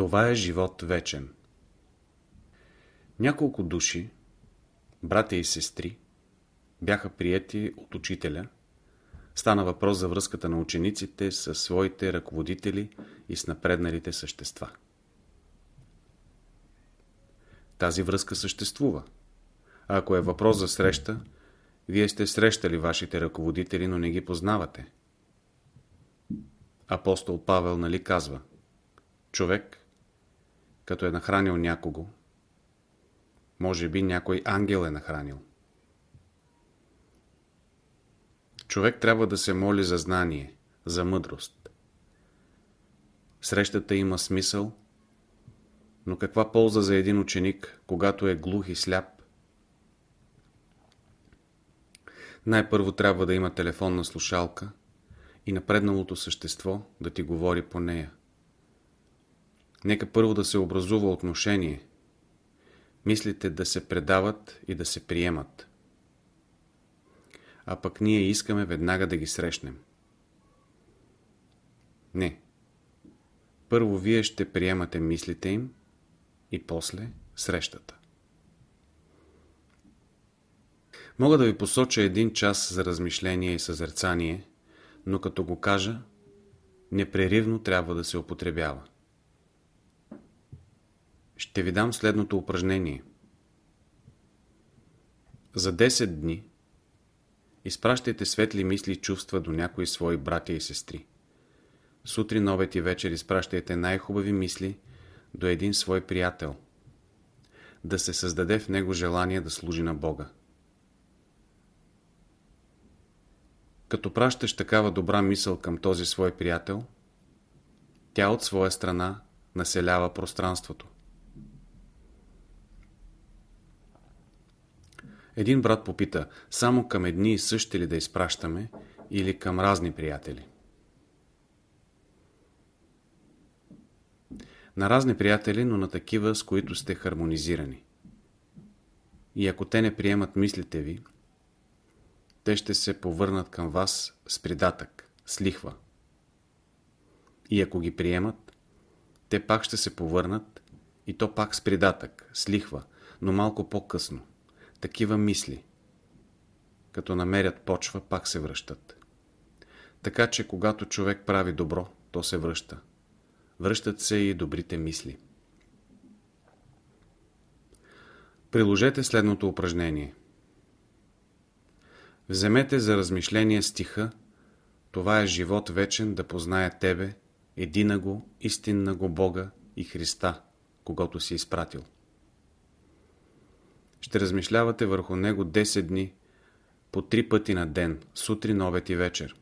Това е живот вечен. Няколко души, братя и сестри, бяха приети от учителя. Стана въпрос за връзката на учениците с своите ръководители и с напредналите същества. Тази връзка съществува. А ако е въпрос за среща, вие сте срещали вашите ръководители, но не ги познавате. Апостол Павел нали казва Човек, като е нахранил някого, може би някой ангел е нахранил. Човек трябва да се моли за знание, за мъдрост. Срещата има смисъл, но каква полза за един ученик, когато е глух и сляп? Най-първо трябва да има телефонна слушалка и напредналото същество да ти говори по нея. Нека първо да се образува отношение. Мислите да се предават и да се приемат. А пък ние искаме веднага да ги срещнем. Не. Първо вие ще приемате мислите им и после срещата. Мога да ви посоча един час за размишление и съзерцание, но като го кажа, непреривно трябва да се употребява. Ще ви дам следното упражнение. За 10 дни изпращайте светли мисли и чувства до някои свои братя и сестри. Сутрин, обед и вечер изпращайте най-хубави мисли до един свой приятел. Да се създаде в него желание да служи на Бога. Като пращаш такава добра мисъл към този свой приятел, тя от своя страна населява пространството. Един брат попита, само към едни и същи ли да изпращаме или към разни приятели? На разни приятели, но на такива, с които сте хармонизирани. И ако те не приемат мислите ви, те ще се повърнат към вас с придатък, с лихва. И ако ги приемат, те пак ще се повърнат и то пак с придатък, с лихва, но малко по-късно. Такива мисли, като намерят почва, пак се връщат. Така че, когато човек прави добро, то се връща. Връщат се и добрите мисли. Приложете следното упражнение. Вземете за размишление стиха Това е живот вечен да позная Тебе, едина го, истинна го Бога и Христа, когато си изпратил. Ще размишлявате върху него 10 дни, по три пъти на ден, сутрин, обед и вечер.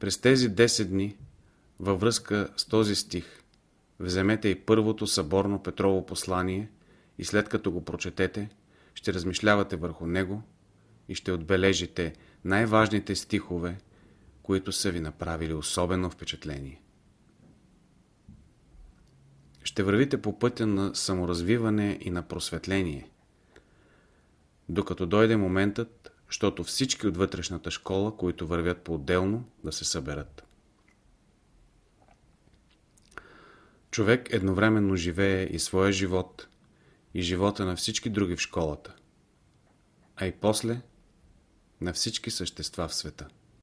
През тези 10 дни, във връзка с този стих, вземете и първото съборно Петрово послание и след като го прочетете, ще размишлявате върху него и ще отбележите най-важните стихове, които са ви направили особено впечатление. Ще вървите по пътя на саморазвиване и на просветление, докато дойде моментът, защото всички от вътрешната школа, които вървят по-отделно, да се съберат. Човек едновременно живее и своя живот, и живота на всички други в школата, а и после на всички същества в света.